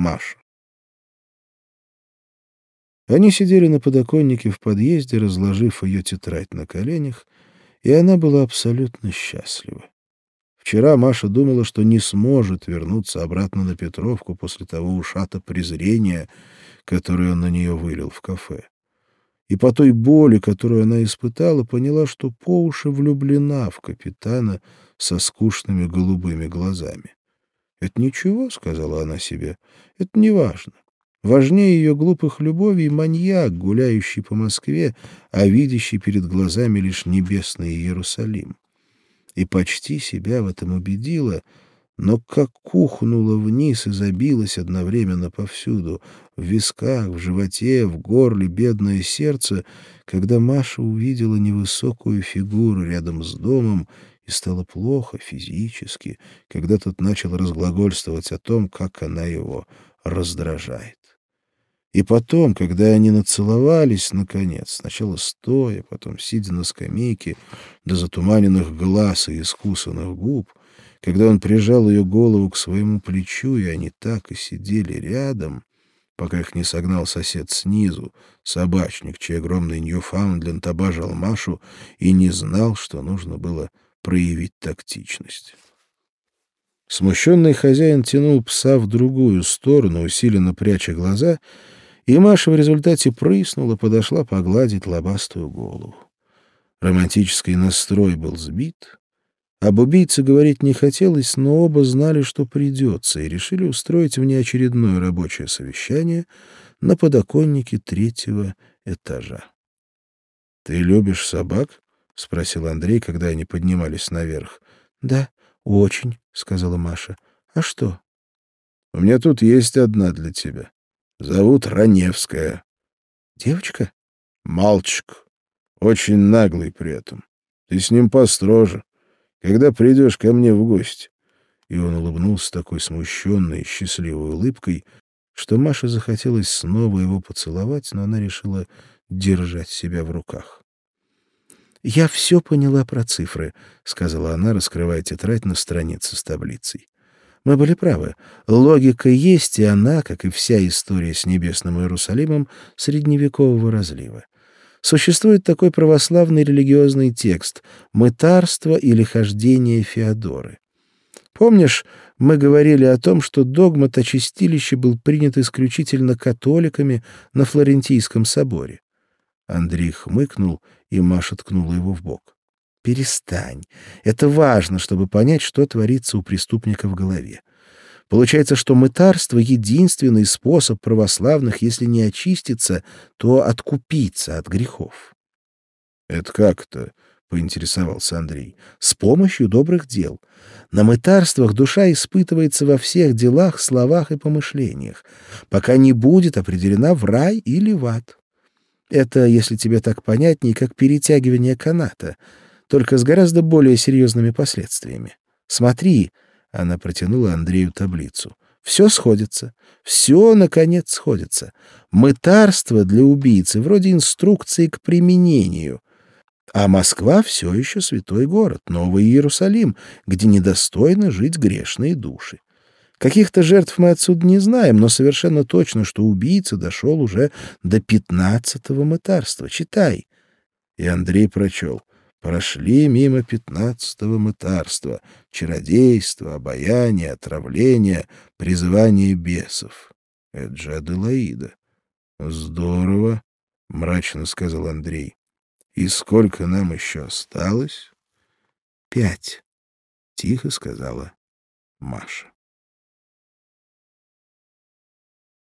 Маша. Они сидели на подоконнике в подъезде, разложив ее тетрадь на коленях, и она была абсолютно счастлива. Вчера Маша думала, что не сможет вернуться обратно на Петровку после того ушата презрения, которое он на нее вылил в кафе. И по той боли, которую она испытала, поняла, что по уши влюблена в капитана со скучными голубыми глазами. «Это ничего», — сказала она себе, — «это не важно. Важнее ее глупых любовей маньяк, гуляющий по Москве, а видящий перед глазами лишь небесный Иерусалим. И почти себя в этом убедила, но как кухнула вниз и забилась одновременно повсюду, в висках, в животе, в горле бедное сердце, когда Маша увидела невысокую фигуру рядом с домом, и стало плохо физически, когда тот начал разглагольствовать о том, как она его раздражает. И потом, когда они нацеловались, наконец, сначала стоя, потом сидя на скамейке, до затуманенных глаз и искусанных губ, когда он прижал ее голову к своему плечу, и они так и сидели рядом, пока их не согнал сосед снизу, собачник, чей огромный Ньюфаундленд обожал Машу и не знал, что нужно было проявить тактичность. Смущенный хозяин тянул пса в другую сторону, усиленно пряча глаза — и Маша в результате прыснула, подошла погладить лобастую голову. Романтический настрой был сбит. Об убийце говорить не хотелось, но оба знали, что придется, и решили устроить внеочередное рабочее совещание на подоконнике третьего этажа. — Ты любишь собак? — спросил Андрей, когда они поднимались наверх. — Да, очень, — сказала Маша. — А что? — У меня тут есть одна для тебя. Зовут Раневская. Девочка? Мальчик. Очень наглый при этом. Ты с ним построже. Когда придешь ко мне в гости. И он улыбнулся такой смущенной и счастливой улыбкой, что Маше захотелось снова его поцеловать, но она решила держать себя в руках. «Я все поняла про цифры», — сказала она, раскрывая тетрадь на странице с таблицей. Мы были правы. Логика есть, и она, как и вся история с небесным Иерусалимом, средневекового разлива. Существует такой православный религиозный текст «Мытарство или хождение Феодоры». Помнишь, мы говорили о том, что догмат о чистилище был принят исключительно католиками на Флорентийском соборе? Андрей хмыкнул, и Маша ткнула его в бок. Перестань. Это важно, чтобы понять, что творится у преступника в голове. Получается, что мытарство — единственный способ православных, если не очиститься, то откупиться от грехов. — Это как-то? — поинтересовался Андрей. — С помощью добрых дел. На мытарствах душа испытывается во всех делах, словах и помышлениях, пока не будет определена в рай или в ад. Это, если тебе так понятнее, как перетягивание каната — только с гораздо более серьезными последствиями. Смотри, она протянула Андрею таблицу. Все сходится. Все, наконец, сходится. Мытарство для убийцы вроде инструкции к применению. А Москва все еще святой город, Новый Иерусалим, где недостойно жить грешные души. Каких-то жертв мы отсюда не знаем, но совершенно точно, что убийца дошел уже до пятнадцатого мытарства. Читай. И Андрей прочел прошли мимо пятнадцатого мытарства, чародейства, обаяния, отравления, призывания бесов. Это же Аделаида. Здорово, — мрачно сказал Андрей. И сколько нам еще осталось? Пять, — тихо сказала Маша.